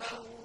مَوْ